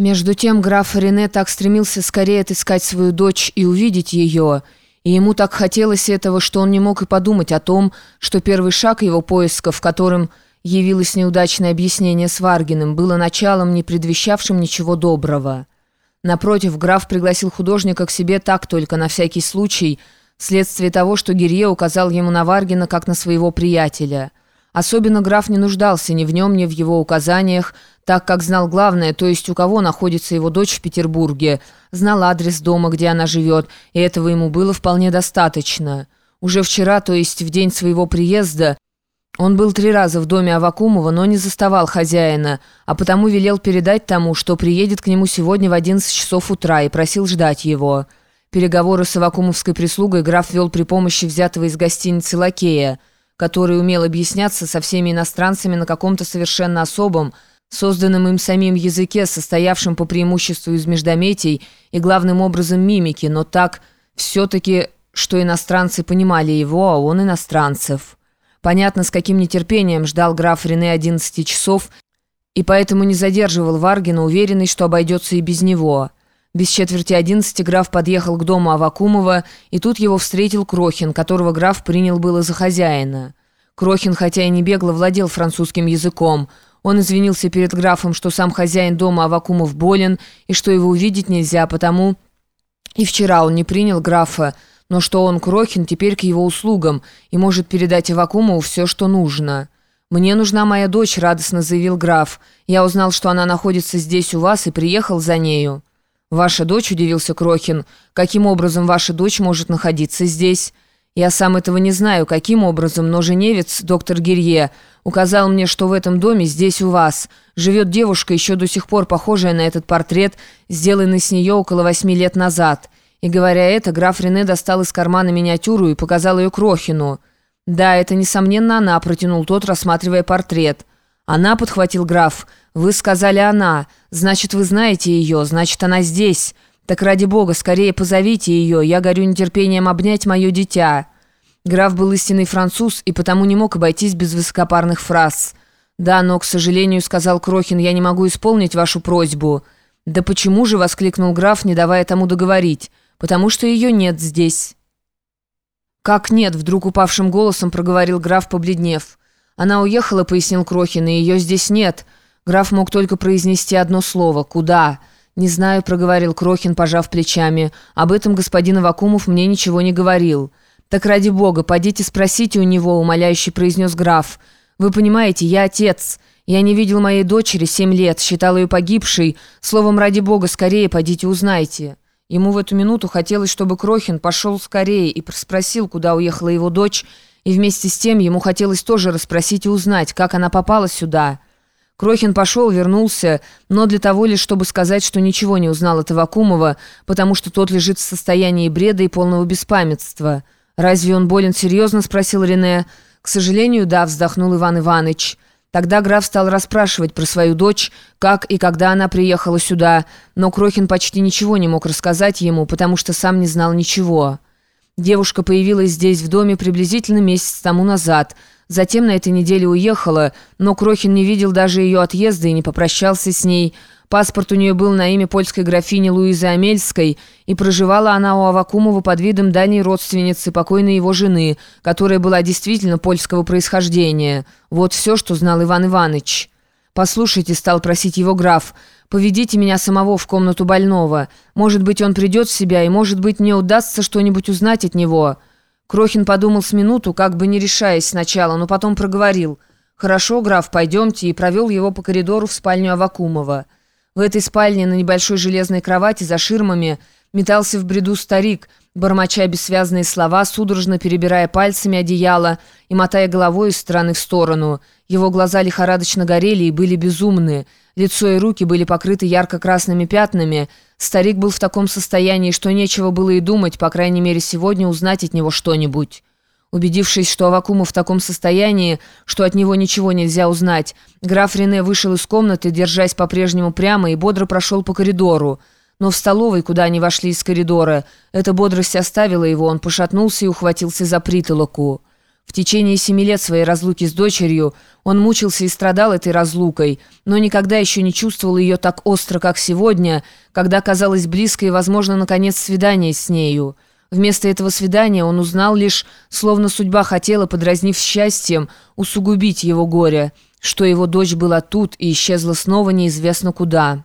Между тем граф Рене так стремился скорее отыскать свою дочь и увидеть ее, и ему так хотелось этого, что он не мог и подумать о том, что первый шаг его поиска, в котором явилось неудачное объяснение с Варгиным, было началом, не предвещавшим ничего доброго. Напротив, граф пригласил художника к себе так только на всякий случай, вследствие того, что Гирье указал ему на Варгина как на своего приятеля – Особенно граф не нуждался ни в нем, ни в его указаниях, так как знал главное, то есть у кого находится его дочь в Петербурге, знал адрес дома, где она живет, и этого ему было вполне достаточно. Уже вчера, то есть в день своего приезда, он был три раза в доме Авакумова, но не заставал хозяина, а потому велел передать тому, что приедет к нему сегодня в 11 часов утра и просил ждать его. Переговоры с Авакумовской прислугой граф вел при помощи взятого из гостиницы лакея – который умел объясняться со всеми иностранцами на каком-то совершенно особом, созданном им самим языке, состоявшем по преимуществу из междометий и главным образом мимики, но так все-таки, что иностранцы понимали его, а он иностранцев. Понятно, с каким нетерпением ждал граф Рене 11 часов, и поэтому не задерживал Варгина, уверенный, что обойдется и без него. Без четверти одиннадцати граф подъехал к дому Авакумова, и тут его встретил Крохин, которого граф принял было за хозяина. Крохин, хотя и не бегло, владел французским языком. Он извинился перед графом, что сам хозяин дома Авакумов болен, и что его увидеть нельзя, потому... И вчера он не принял графа, но что он, Крохин, теперь к его услугам и может передать Авакумову все, что нужно. «Мне нужна моя дочь», — радостно заявил граф. «Я узнал, что она находится здесь у вас, и приехал за нею». «Ваша дочь?» – удивился Крохин. «Каким образом ваша дочь может находиться здесь?» «Я сам этого не знаю, каким образом, но женевец, доктор Гирье, указал мне, что в этом доме, здесь у вас, живет девушка, еще до сих пор похожая на этот портрет, сделанный с нее около восьми лет назад». И говоря это, граф Рене достал из кармана миниатюру и показал ее Крохину. «Да, это, несомненно, она», – протянул тот, рассматривая портрет. «Она», — подхватил граф, — «вы сказали она. Значит, вы знаете ее, значит, она здесь. Так ради бога, скорее позовите ее, я горю нетерпением обнять мое дитя». Граф был истинный француз и потому не мог обойтись без высокопарных фраз. «Да, но, к сожалению, — сказал Крохин, — я не могу исполнить вашу просьбу». «Да почему же?» — воскликнул граф, не давая тому договорить. «Потому что ее нет здесь». «Как нет?» — вдруг упавшим голосом проговорил граф, побледнев. «Она уехала», — пояснил Крохин, — «и ее здесь нет». Граф мог только произнести одно слово «Куда?». «Не знаю», — проговорил Крохин, пожав плечами. «Об этом господин Авакумов мне ничего не говорил». «Так ради бога, подите спросите у него», — умоляюще произнес граф. «Вы понимаете, я отец. Я не видел моей дочери семь лет, считал ее погибшей. Словом, ради бога, скорее подите узнайте». Ему в эту минуту хотелось, чтобы Крохин пошел скорее и спросил, куда уехала его дочь, и вместе с тем ему хотелось тоже расспросить и узнать, как она попала сюда. Крохин пошел, вернулся, но для того лишь, чтобы сказать, что ничего не узнал от Ивакумова, потому что тот лежит в состоянии бреда и полного беспамятства. «Разве он болен серьезно?» – спросил Рене. «К сожалению, да», – вздохнул Иван Иванович. Тогда граф стал расспрашивать про свою дочь, как и когда она приехала сюда, но Крохин почти ничего не мог рассказать ему, потому что сам не знал ничего. Девушка появилась здесь в доме приблизительно месяц тому назад. Затем на этой неделе уехала, но Крохин не видел даже ее отъезда и не попрощался с ней. Паспорт у нее был на имя польской графини Луизы Амельской, и проживала она у Авакумова под видом дальней родственницы покойной его жены, которая была действительно польского происхождения. Вот все, что знал Иван Иванович. «Послушайте», — стал просить его граф, — «поведите меня самого в комнату больного. Может быть, он придет в себя, и, может быть, мне удастся что-нибудь узнать от него». Крохин подумал с минуту, как бы не решаясь сначала, но потом проговорил. «Хорошо, граф, пойдемте», и провел его по коридору в спальню Авакумова. В этой спальне на небольшой железной кровати за ширмами метался в бреду старик, бормоча бессвязные слова, судорожно перебирая пальцами одеяло и мотая головой из стороны в сторону. Его глаза лихорадочно горели и были безумны. Лицо и руки были покрыты ярко-красными пятнами. Старик был в таком состоянии, что нечего было и думать, по крайней мере сегодня узнать от него что-нибудь. Убедившись, что Авакумов в таком состоянии, что от него ничего нельзя узнать, граф Рене вышел из комнаты, держась по-прежнему прямо, и бодро прошел по коридору. Но в столовой, куда они вошли из коридора, эта бодрость оставила его, он пошатнулся и ухватился за притолоку. В течение семи лет своей разлуки с дочерью он мучился и страдал этой разлукой, но никогда еще не чувствовал ее так остро, как сегодня, когда казалось близко и, возможно, наконец, свидание с нею. Вместо этого свидания он узнал лишь, словно судьба хотела, подразнив счастьем, усугубить его горе, что его дочь была тут и исчезла снова неизвестно куда».